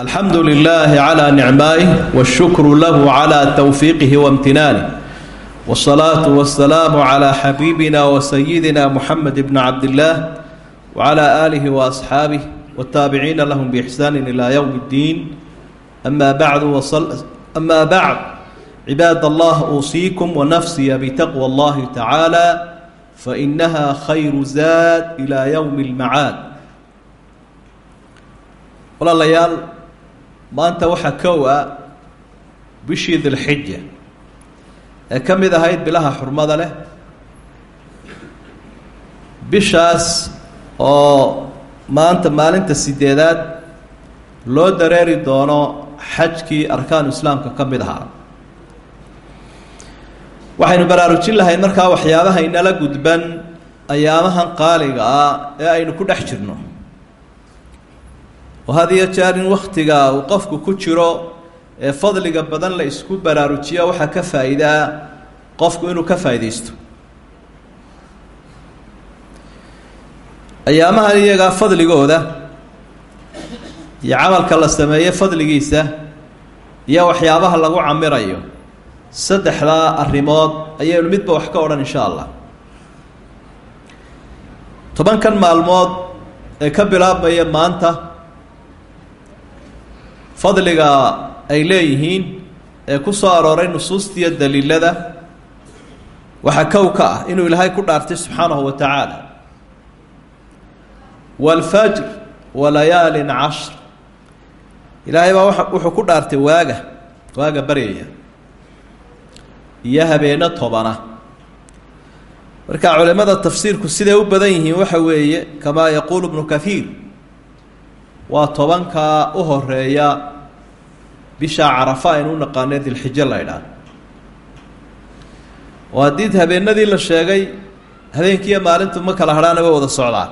alxamdu lilaahi calaa nicmaa'ih washukru lahu calaa towfiiqihi waimtinaanih wsalaatu wasalaamu calaa xabiibina wa sayidina muxamed ibni cabdillaah wacalaa aalihi waasxaabih wataabiciina lahum biixsaanin ilaa yowmi ddiin amaa bacdu amaa bacd cibaad allah uusiikum wanafsiya bitaqwa allahi tacaala fainaha khayru zaad ilaa yowmi lmacaad walaalayaal maanta waxaa kow ah bishii dilxija ee ka mid ahayd bilaha xurmada leh. Bishaas oo maanta maalinta sideedaad loo dareeri doono xajkii arkaanu islaamka ka mid ahaa. Waxaynu baraarujin lahayd markaa waxyaabaha inala gudban ayaamahan qaaliga ah ee aynu ku dhex jirno oo had iyo jeer in wakhtiga uu qofku ku jiro ee fadliga badan la isku baraarujiyo waxaa ka faa'iidaa qofku inuu ka faa'iidaysto. Ayaamahan iyagaa fadligooda iyo camalka la sameeye fadligiisa iyo waxyaabaha lagu camirayo saddexdaa arrimood ayaynu midba wax ka odhan insha allah. Tobankan maalmood ee ka bilaabmaya maanta fadliga ay leeyihiin ee ku soo arooray nusuustiiyo daliilada waxaa kow ka ah inuu ilaahay ku dhaartay subxaanahu wa tacaala. Wa layaalin cashr. Ilaahay baa wuxuu ku dhaartay waaga waaga baryaya iyo habeeno tobana. Marka culimada tafsiirku siday u badan yihiin waxa weeye kamaa yaquulu ibnu kathiir waa tobankaa u horreeya bishaa carafa aynu u naqaanee dilxijo la ydhaah oo haddii habeenadii la sheegay habeenkiiyo maalintu ma kala hadhaana way wada socdaan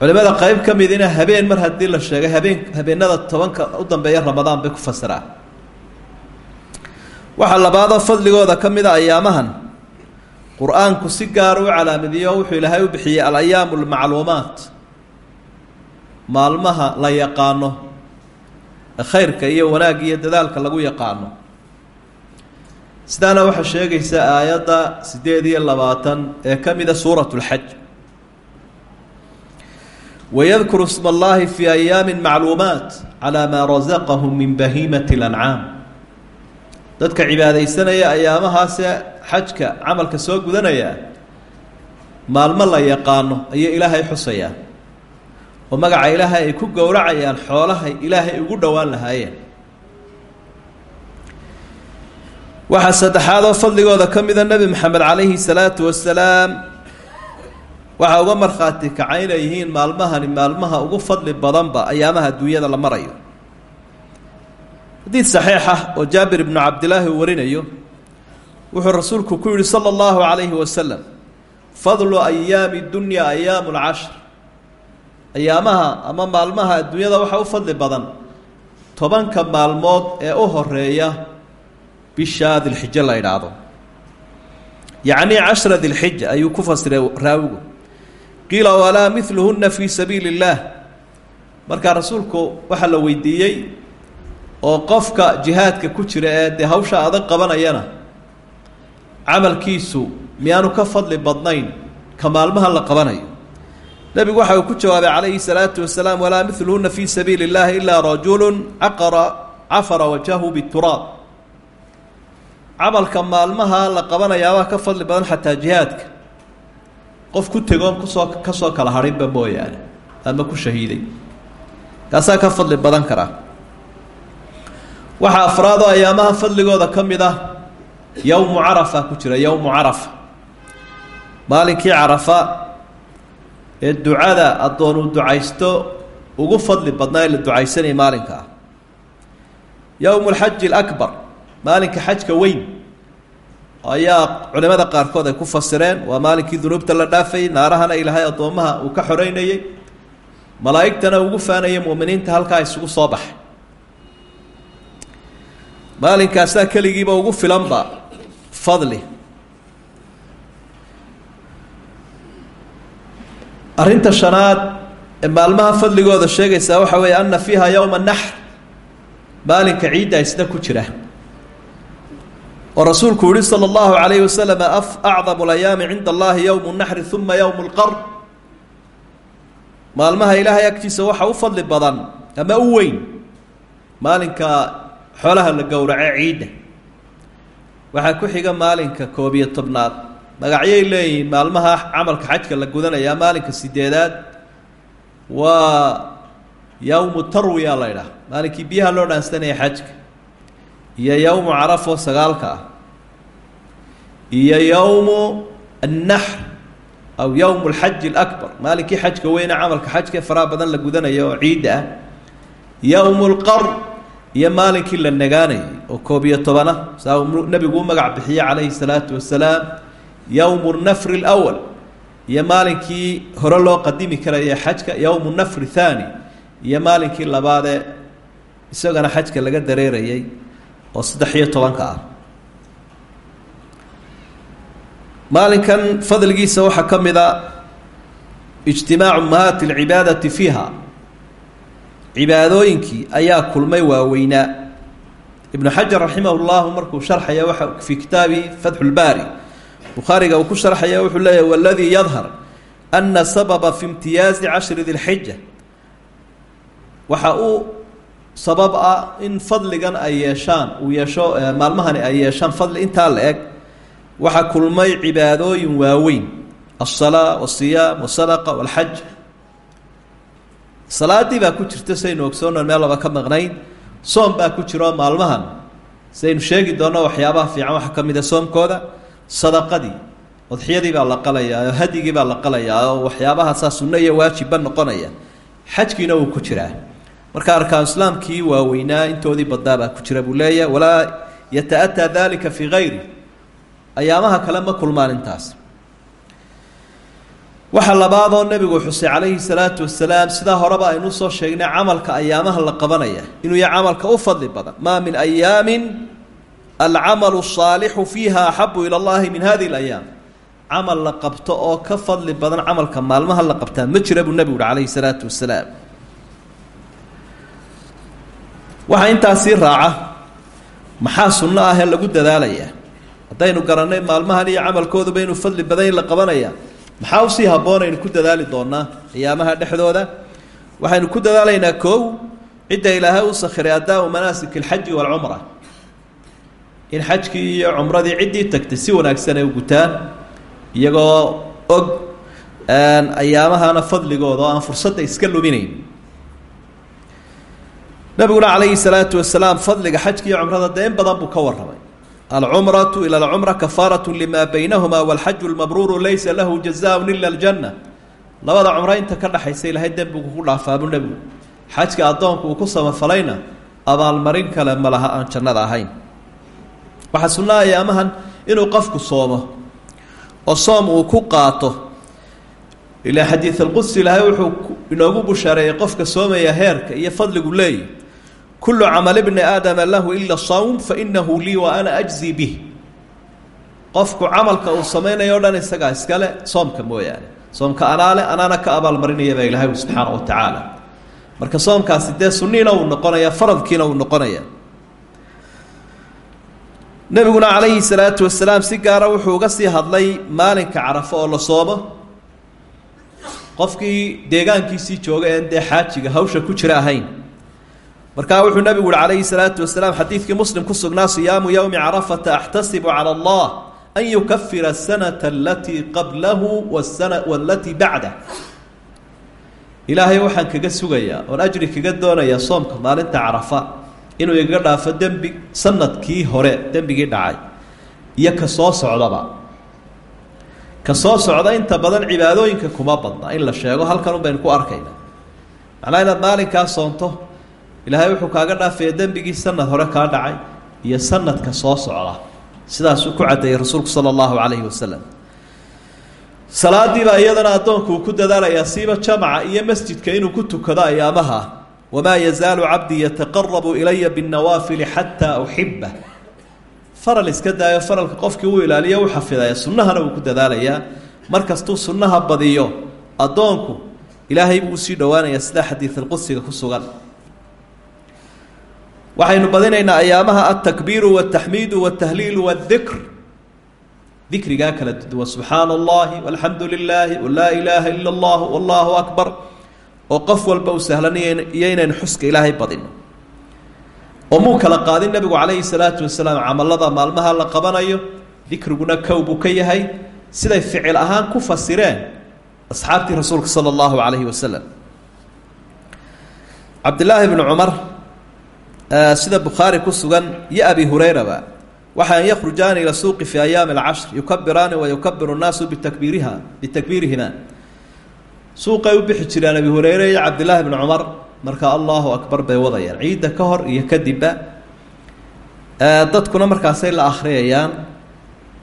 culimada qeyb ka midina habeen mar haddii la sheegay habeen habeenada tobanka u dambeeya ramadaan bay ku fasiraan. Waxaa labaadoo fadligooda ka mid a ayaamahan qur'aanku si gaara u calaamadiyo wuxuu ilaahay u bixiyey alayaamu lmacluumaat maalmaha la yaqaano khayrka iyo wanaagga iyo dadaalka lagu yaqaano. Sidaana waxaa sheegaysa aayadda siddeed iyo labaatan ee ka mida suurat lxaj wayadkuru sma allahi fi ayaami macluumaat calaa maa rasaqahum min bahiimati lancaam dadka cibaadaysanaya ayaamahaasee xajka camalka soo gudanaya maalmo la yaqaano ayay ilaahay xusayaan oo magaca ilaahay ay ku gowracayaan xoolahay ilaahay ugu dhowaan lahaayeen. Waxaa saddexaadoo fadligooda ka mida nebi maxamed calayhi salaatu wasalaam waxaa uga markhaati kacay inay yihiin maalmahani maalmaha ugu fadli badanba ayaamaha adduunyada la marayo. Xadiid saxiix ah oo jaabir ibnu cabdilaahi uu warinayo wuxuu rasuulku ku yihi sala allahu calayhi wasalam fadlu ayaami dunya ayaamu lcashr ayaamaha ama maalmaha adduunyada waxaa u fadli badan. Tobanka maalmood ee u horreeya bisha dilxijo la idhaahdo yacni cashra dilxija ayuu ku fasiray raawigu. Qiila walaa miluhuna fii sabiili اllaah markaa rasuulku waxaa la weydiiyey oo qofka jihaadka ku jira ee dee hawsha adag qabanayana camalkiisu miyaanu ka fadli badnayn ka maalmaha la qabanayo nebigu waxa uu ku jawaabay calayhi salaatu wasalaam walaa miluhuna fii sabiili اllahi ilaa rajulu caqara cafara wajhahu bituraab. Camalka maalmaha la qabanayaabaa ka fadli badan xataa jihaadka. Qof ku tegoon ku soo ka soo kala hadhinba mooyaane ama ku shahiiday. Kaasaa ka fadli badan karaa waxaa afraadoo ayaamaha fadligooda ka mid ah yowmu carafa ku jira yowmu carafa. Maalinkii carafa ee ducada addoon uu ducaysto ugu fadli badnaa ee la ducaysanaya maalinka. Ah yowmu lxaji alakbar maalinka xajka weyn ayaa culimada qaarkood ay ku fasireen waa maalinkii dunuubta la dhaafayay naarahana ilaahay addoommaha uu ka xoreynayey malaa'igtana ugu faanayay mu'miniinta halkaa isugu soo baxay maalinkaasaa keligiiba ugu filanba fadli arrinta shanaad maalmaha fadligooda sheegaysaa waxa weeye ana fiiha yowma naxr maalinka ciidda isna ku jira oo rasuulku yihi salى اllahu alayhi wasalam acdamu اlayaami cinda allahi yowm naxri uma yowm اlqar maalmaha ilaahay agtiisa waxa u fadli badan ama u weyn maalinka xoolaha la gowrace ciidda waxaa ku xiga maalinka koob iyo tobnaad magacyay leeyihiin maalmaha camalka xajka la gudanayaa maalinka sideedaad waa yowmu tarwiya la ydhaah maalinkii biyaha loo dhaansanaya xajka. Iyo yowmu carafo sagaalka ah. Iyo yowmu annaxr aw yowmu alxaji alaكbar maalinkii xajka weyne camalka xajka faraha badan la gudanaya oo ciidda ah. Yowmu lqar iyo maalinkii la nagaanayay oo koob iyo tobana. Saa uu nebigu u magac bixiyey calayhi salaatu wasalaam yowmu nafri اlأwal iyo maalinkii hore loo qadimi karaya xajka yowmu nafri thaani iyo maalinkii labaadee isagana xajka laga dareerayay oo saddex iyo tobanka ah maalinkan fadligiisa waxaa ka mid a ijtimaacu umahaati alcibaadati fiiha cibaadooyinkii ayaa kulmay waaweynaa ibnu xajar raximah llahu markuu sharxaya waxa fii kitaabi fatxu lbaari bukhaariga uu ku sharxaya wuxuu leeyahy waladii yadhar ana sababa fi imtiyaazi cashri dilxija waxa uu sabab ah in fadligan ay yeeshaan uu yeesho maalmahani ay yeeshaan fadli intaa la eg kulmay cibaadooyin waaweyn. Alsalaa wasiyaam wasadaqa walxaj salaadii baa ku jirta saynu ogsoonon meel laba ka maqnayn soom baa ku jiro maalmahan. Saynu sheegi doonno waxyaabaha fiican waxaa ka mid a soomkooda sadaqadii udxiyadii baa la qalayaa oo hadigii baa la qalayaa oo waxyaabahaasaa sunno iyo waajibba noqonaya xajkiina wuu ku jiraa. Marka arkaan islaamkii waaweynaa intoodii badnaa baa ku jira buu leeyahy walaa yata-ataa dalika fii gayri ayaamaha kale ma kulmaan intaas. Waxa labaadoo nebigu xusay calayhi salaatu wasalaam sidaa horeba aynu soo sheegnay camalka ayaamaha la qabanaya inuu yahay camalka u fadli badan. Maa min ayaamin alcamalu asaalixu fiiha axabu ila allahi min hadihi alayaam camal la qabto oo ka fadli badan camalka maalmaha la qabtaa ma jira buu nebigu uhi calayhi salaatu wasalaam waxaa intaasii raaca maxaa sunno ahee lagu dadaalayaa haddaynu garannay maalmahan iyo camalkooduba inuu fadli badan in la qabanayaa maxaa u sii habboon aynu ku dadaali doonaa qiyaamaha dhexdooda waxaynu ku dadaalaynaa koow cidda ilaahay u sakhiray adaamu manaasik alxaji in xajkii iyo cumradii ciddii tagtay si wanaagsan ay u gutaan iyagoo og ayaamahana fadligooda oo aan fursadda iska luminayn. Nabiguna calayhi salaatu wasalaam fadliga xajka iyo cumrada dee in badan buu ka warramay. Alcumratu ila alcumra kafaaratu lima baynahuma walxaju lmabruuru laysa lahu jazaaun ila aljanna. Labada cumro inta ka dhaxaysa ilahay dembigu ku dhaafaabu nebigu xajka addoonku uu ku samafalayna abaalmarin kale ma laha aan jannada ahayn waxaa sunnaa ayaamahan inuu qofku soomo oo soom uu ku qaato. Ilaa xadiid alqudsi ilaahay wuxuu inoogu bushaareeyey qofka soomaya heerka iyo fadligu leeyahy kullu camali bni aadama lahu ila sawm fainahu lii wa ana ajzi bih. Qofku camalka uu samaynayo o dhan isagaa iskale soomka mooyaane. Soomka anaale anaana ka abaalmarinaya baa ilahay subxaana wa tacaala marka soomkaasi dee uu noqonaya faradkiina uu noqonaya nebiguna calayhi salaatu wasalaam si gaara wuxuu uga sii hadlay maalinka carafo oo la soomo qofkii deegaankiisii jooga een dee xaajiga hawsha ku jira ahayn. Markaa wuxuu nebigu uhi calayhi salaatu wasalaam xadiidkii muslim ku sugnaa siyaamu yowmi carafata axtasibu cala allah an yukafira asanata alatii qablahu wasana bacdah. Ilaahay waxaan kaga sugayaa oon ajri kaga doonayaa soomka maalinta carafa inuu igaga dhaafo dembi sannadkii hore dembigii dhacay iyo ka soo socdaba. Ka soo socda inta badan cibaadooyinka kuma badna in la sheego halkan un ku arkayna macnaa inaad maalinkaa soonto ilaahay wuxuu kaaga dhaafaya dembigii sanad hore kaa dhacay iyo sanadka soo socda. Sidaasuu ku caddeeyey rasuulku sala allahu calayhi wasalam salaadiibaa iyadana addoonku uu ku dadaalayaa siiba jamaca iyo masjidka inuu ku tukado ayaamaha wamaa yazaalu cabdii yataqarabu ilaya binnawaafili xataa uxiba faral iska daayo faralka qofkii uu ilaaliyo u xafidaya sunnahana wuu ku dadaalayaa mar kastuu sunnaha badiyo addoonku ilaahay buu usii dhowaanayaa sida xadiidalqudsiga ku sugan waxaynu badinaynaa ayaamaha altakbiiru wاtaxmiidu wاtahliilu wاdikr dikrigaa kala duwan subxaana allahi walxamdu lilaahi walaa ilaaha ila allah wallahu akbar oo qof walba u sahlanay iyo inaynu xuska ilaahay badino oo muu kala qaadin nebigu calayhi salaatu wasalaam camalada maalmaha la qabanayo dikriguna kow buu ka yahay. Siday ficil ahaan ku fasireen asxaabtii rasuulka sala allahu calayhi wasalam. Cabdillaahi bnu cumar sida bukhaari ku sugan iyo abi hurayraba waxa an yakhrujaani ila suuqi fi ayaami alcashr yukabiraani wa yukabiru nnaasu bitakbiiriha bitakbiirihima suuqay u bixi jireen abi hureyre iyo cabdillaahi bnu cumar marka allahu akbar bay wadayaan. Ciidda ka hor iyo kadibba dadkuna markaasay la akhriyayaan.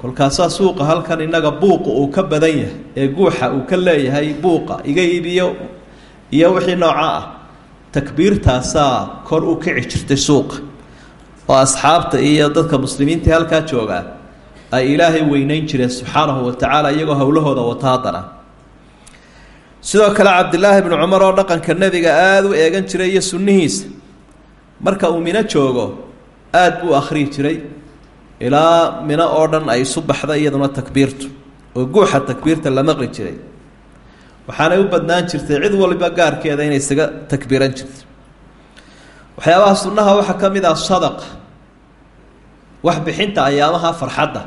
Kolkaasaa suuqa halkan innaga buuqa uu ka badan yahay ee guuxa uu ka leeyahay buuqa iga iibiyo iyo wixii nooca ah. Takbiirtaasaa kor u kici jirtay suuqa oo asxaabta iyo dadka muslimiinta halkaa joogaa ay ilaahay weyneyn jireen subxaanahu wa tacaala iyagoo howlahooda wata haddana sidoo kale cabdilaahi bnu cumar oo dhaqanka nebiga aada u eegan jiray iyo sunnihiisa. Marka uu mino joogo aada buu akhriyi jiray. Ilaa mino oo dhan ay isu baxda iyaduna takbiirtu oo guuxa takbiirta la maqli jiray. Waxaanay u badnaan jirtay cid waliba gaarkeeda inay isaga takbiiran jirto. Waxyaabaha sunnaha waxaa ka mid ah sadaqa wax bixinta ayaamaha farxadda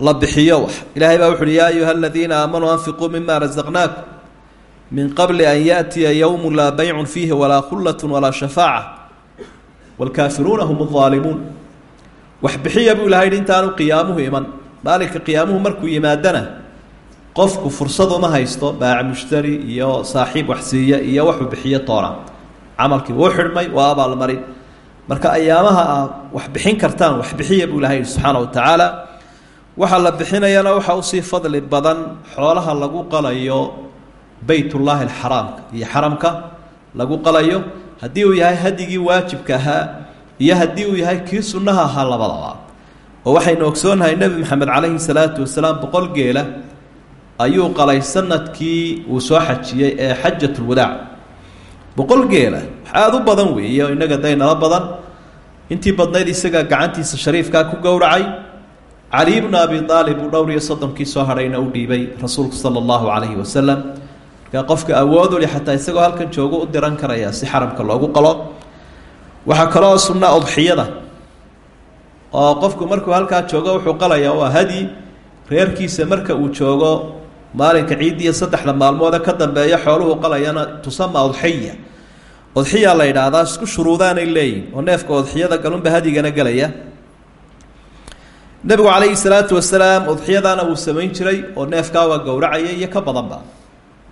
la bixiyo wax. Ilaahay baa wuxu uhi yaa ayuha aladiina aamanuu anfiquu mima rasaqnaakum min qabli an yaatiya yowmu laa baycun fiihi walaa khullatun walaa shafaaca. Waalkaafiruuna hum aalimuun wax bixiya buu ilahay intaanu qiyaamuhu iman. Maalinka qiyaamuhu markuu yimaadana qofku fursaduma haysto baac mushtari iyo saaxiib waxsiiya iyo waxuu bixiyo doonaa camalkii wuu xidhmay waa abaalmarin. Marka ayaamaha ah wax bixin kartaan waxbixiya buu ilahay subxaana wa tacaala waxaa la bixinayana waxaa u sii fadli badan xoolaha lagu qalayo beytullaahi alxaraamka iyo xaramka lagu qalayo. Haddii uu yahay hadigii waajibka ahaa iyo haddii uu yahay kii sunnaha ahaa labadaba. Oo waxaynu ogsoonnahay nebi maxamed calayhi salaatu wasalaam boqol geela ayuu qalay sannadkii uu soo xajiyey ee xajatulwadaac boqol geela wax aada u badan weeye oo innaga daynala badan. Intii badnayd isagaa gacantiisa shariifkaa ku gowracay cali bnu abi aalib uu dhowr iyo soddonkii soo hadhayna u dhiibay rasuulku sala allahu calayhi wasalam markaa qofka awooduli xataa isagoo halkan joogo u diran karaya si xaramka loogu qalo. Waxaa kaloo sunna udxiyada oo qofku markuu halkaa joogo wuxuu qalayaa waa hadi. Reerkiisa marka uu joogo maalinka ciiddiiyo saddexda maalmoode ka dambeeya xooluhu qalayana tusama udxiya udxiya la yidhaahdaa isku shuruudaanay leeyihiin oo neefka udxiyada galunba hadigana gelaya nebigu calayhi salaatu wasalaam udxiyadaana wuu samayn jiray oo neefkaa waa gowracaya iyo ka badanba.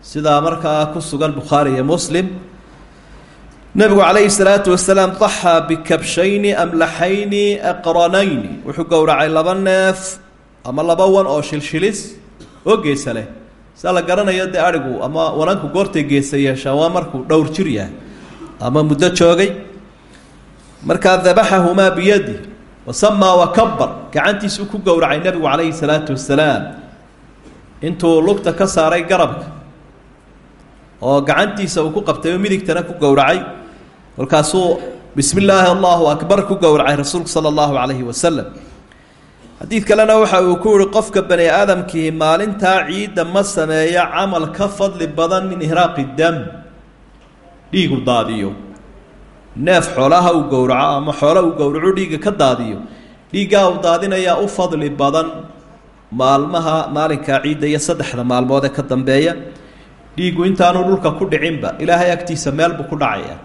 Sidaa markaa ku sugan bukhaari iyo muslim nebigu calayhi salaatu wasalaam daxaa bikabshayni amlaxayni aqranayni wuxuu gowracay laba neef ama laba wan oo shilshilis oo geesa leh. Saa la garanayo dee adhigu ama wananku goortay geesa yeeshaan waa markuu dhowr jir yahay ama muddo joogay. Markaa dabaxahumaa biyadi wasamaa wakabar gacantiisuu ku gowracay nebigu calayhi salaatu wasalaam intuu lugta ka saaray garabka oo gacantiisa uu ku qabtay oo midigtana ku gowracay kolkaasuu bismi illaahi allahu akbar ku gowracay rasuulku sala allahu calayhi wasalam xadiid kalena waxa uu ku yihi qofka bani aadamkii maalintaa ciidda ma sameeyo camal ka fadli badan min ihraaqi dam dhiigu daadiyo neef xoolaha uu gowraco ama xoola uu gowraco dhiigga ka daadiyo dhiiggaa uu daadinayaa u fadli badan maalmaha maalinkaa ciidda iyo saddexda maalmood ee ka dambeeya. Dhiiggu intaanu dhulka ku dhicinba ilaahay agtiisa meel buu ku dhacaya.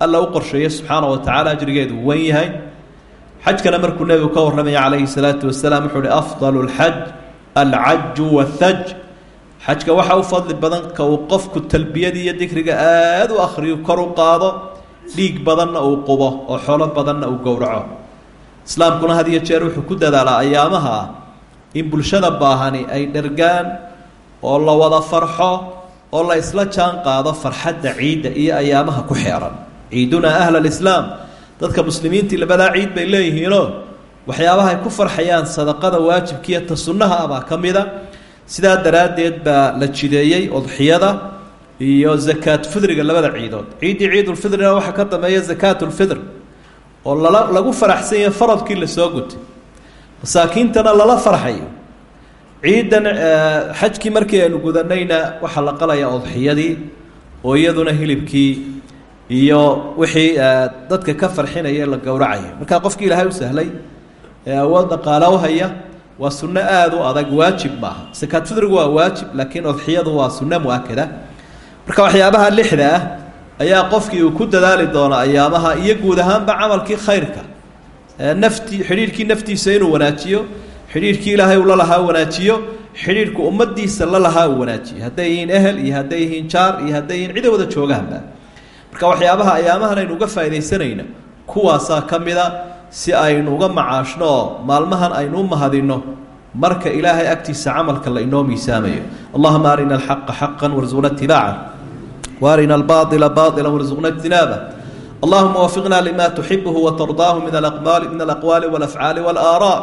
Alla u qorsheeye subxaana wa tacaala ajrigeedu wan yahay. Xajkana markuu nebigu ka warramaya calayhi salaatu wasalaam wuxuu uhi afdalu lxaj alcaju wathaj xajka waxaa u fadli badan ka uu qofku talbiyadii iyo dikriga aada u akhriyo kor u qaado dhiig badanna uu qubo oo xoolo badanna uu gowraco. Islaamkuna had iyo jeer wuxuu ku dadaalaa ayaamaha ah in bulshada baahani ay dhergaan oo la wada farxo oo la isla jaan qaado farxadda ciidda iyo ayaamaha ku xeeran. Ciidunaa ahla alislaam dadka muslimiintii labadaa ciid bay leeyihiinoo waxyaabaha ay ku farxayaan sadaqada waajibkiiyo ta sunnaha ah baa ka mida. Sidaa daraaddeed baa la jideeyey udxiyada iyo zakaat fidriga labada ciidood. Ciiddii ciidulfidrina waxaa ka dambeeya zakaatulfidr oo lala lagu faraxsan yahay faradkii la soo gutay masaakiintana lala farxayo ciidan xajkii markii aynu gudanayna waxaa la qalayaa udxiyadii oo iyaduna hilibkii iyo wixii dadka ka farxinaya la gowracayo markaa qofkii ilaahay u sahlay ee awood dhaqaala u haya waa sunno aada u adag waajib maaha. Sakaat fidrigu waa waajib laakiin udxiyadu waa sunno mu'akada marka waxyaabaha lixda ah ayaa qofkii uu ku dadaali doona ayaamaha iyo guud ahaanba camalkii khayrka. Nafti xidhiirhkii naftiisa inuu wanaajiyo xidhiirhkii ilaahay uu la lahaa wanaajiyo xidhiirhku ummadiisa la lahaa uu wanaajiyo. Hadday yihiin ehel iyo hadday yihiin jaar iyo hadday yihiin cida wada joogaanba. Marka waxyaabaha ayaamahan aynu uga faaidaysanayna kuwaasaa ka mida si aynu uga macaashno maalmahan aynu u mahadinno marka ilaahay agtiisa camalka la inoo miisaamayo. Allahuma arina alxaqa xaqan warsuqna itibaaca waarina albaaila baila warsuqna ijtinaaba allahuma wafiqna lima tuxibuhu watardaahu min alaqbaali min alaqwaali walafcaali walaaraa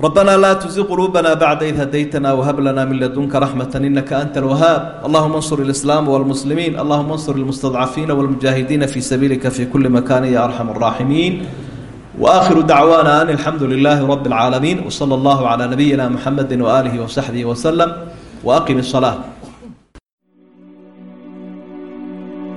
ربنا لا تزغ قلوبنا بعد إذ هديتنا وهب لنا من لدنك رحمة إنك أنت الوهاب اللهم انصر الإسلام والمسلمين اللهم انصر المستضعفين والمجاهدين في سبيلك في كل مكان يا أرحم الراحمين وآخر دعوانا أن الحمد لله رب العالمين وصلى الله على نبينا محمد وآله وصحبه وسلم وأقم الصلاة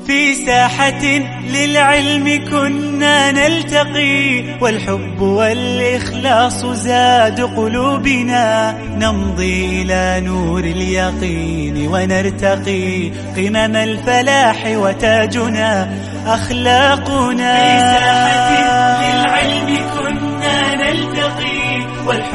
في ساحة للعلم كنا نلتقي والحب والإخلاص زاد قلوبنا نمضي إلى نور اليقين ونرتقي قمم الفلاح وتاجنا أخلاقنا في ساحة للعلم كنا نلتقي والحب